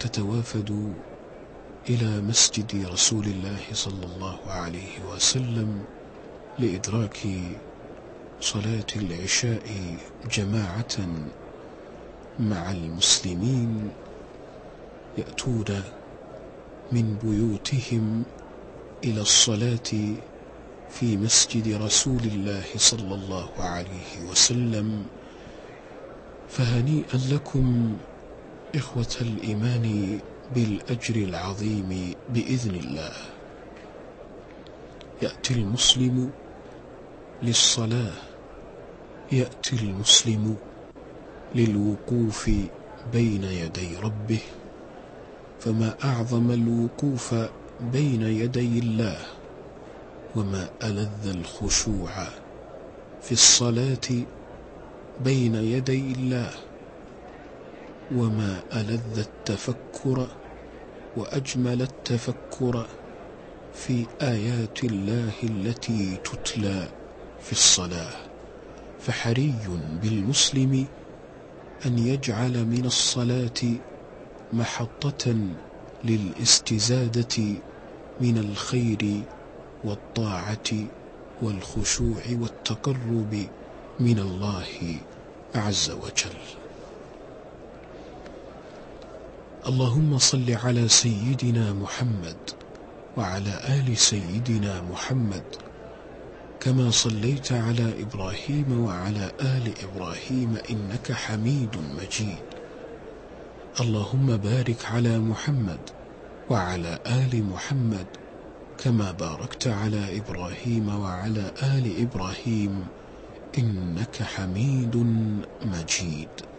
تتوافد إلى مسجد رسول الله صلى الله عليه وسلم لإدراك صلاة العشاء جماعة مع المسلمين يأتون من بيوتهم إلى الصلاة في مسجد رسول الله صلى الله عليه وسلم فهنيئا لكم إخوة الإيمان بالأجر العظيم بإذن الله. يأتي المسلم للصلاة يأتي المسلم للوقوف بين يدي ربه. فما أعظم الوقوف بين يدي الله وما ألذ الخشوع في الصلاة بين يدي الله. وما ألذ التفكر وأجمل التفكر في آيات الله التي تتلى في الصلاة فحري بالمسلم أن يجعل من الصلاة محطة للاستزادة من الخير والطاعة والخشوع والتقرب من الله عز وجل اللهم صل على سيدنا محمد وعلى آل سيدنا محمد كما صليت على إبراهيم وعلى آل إبراهيم إنك حميد مجيد. اللهم بارك على محمد وعلى آل محمد كما باركت على إبراهيم وعلى آل إبراهيم إنك حميد مجيد.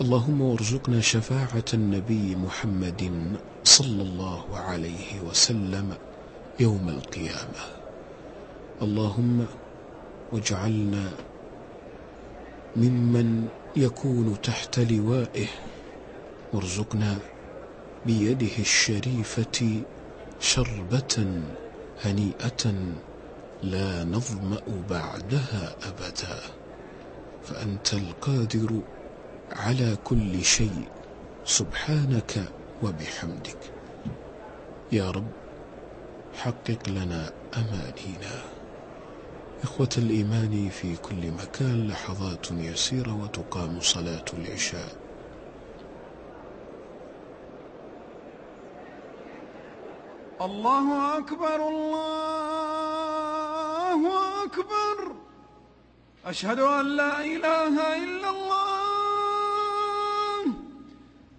اللهم وارزقنا شفاعة النبي محمد صلى الله عليه وسلم يوم القيامة. اللهم واجعلنا ممن يكون تحت لوائه. وارزقنا بيده الشريفة شربة هنيئة لا نظمأ بعدها أبدا. فأنت القادر على كل شيء سبحانك وبحمدك. يا رب حقق لنا أمانينا. إخوة الإيمان في كل مكان لحظات يسيرة وتقام صلاة العشاء. الله أكبر الله أكبر. أشهد أن لا إله إلا الله.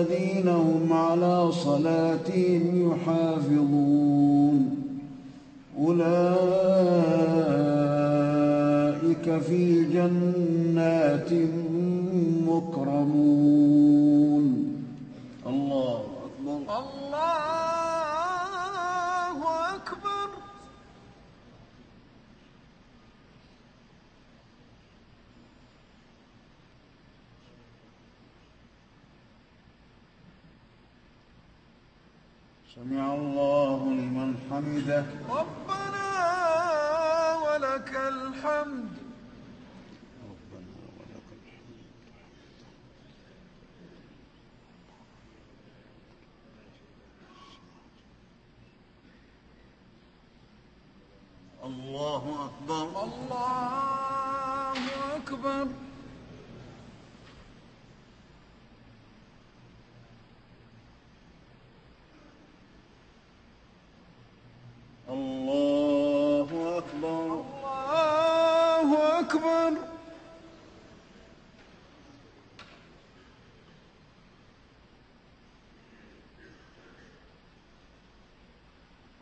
والذين هم على صلاتهم يحافظون. أولئك في جنات مكرمون الله أكبر الله أكبر سمع الله لمن حمده. ربنا ولك الحمد. ربنا ولك الحمد. الله أكبر. الله أكبر الله أكبر الله أكبر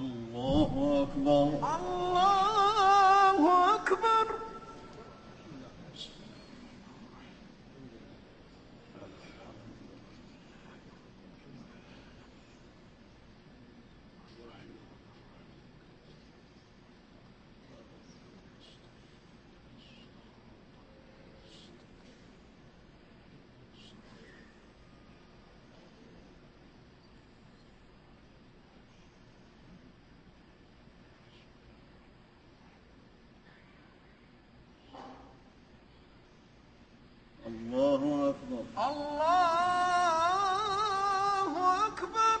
الله أكبر الله اكبر الله أكبر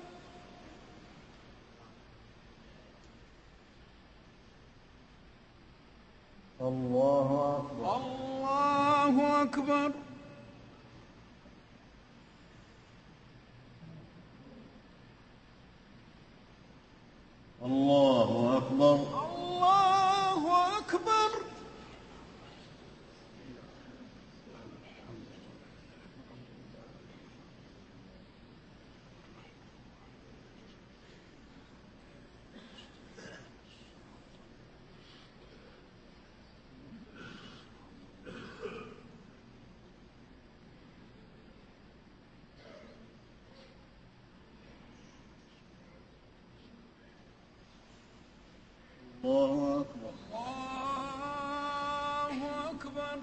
الله أكبر. الله أكبر. أكبر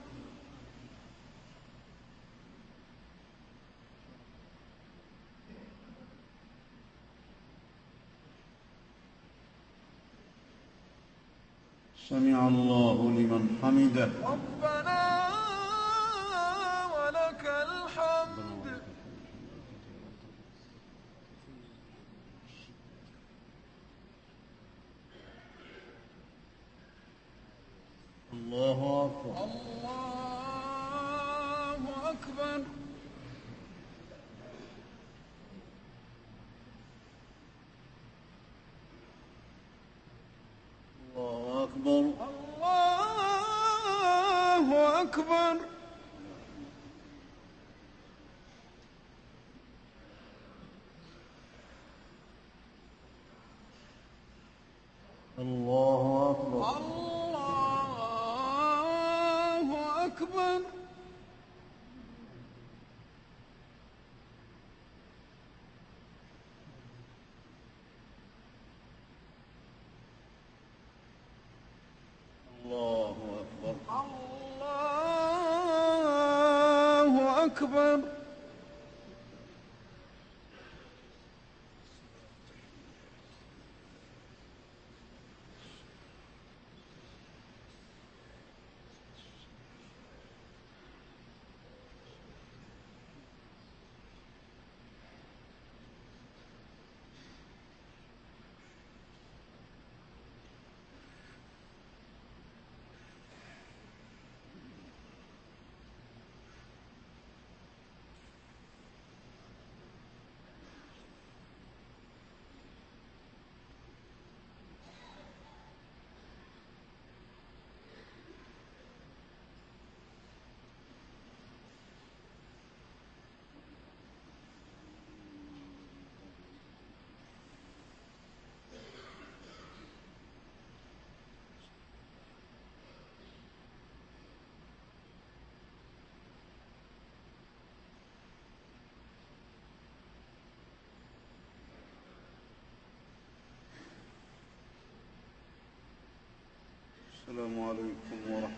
سمع الله لمن حمده. ربنا Allah. أكبر عليكم ورحمة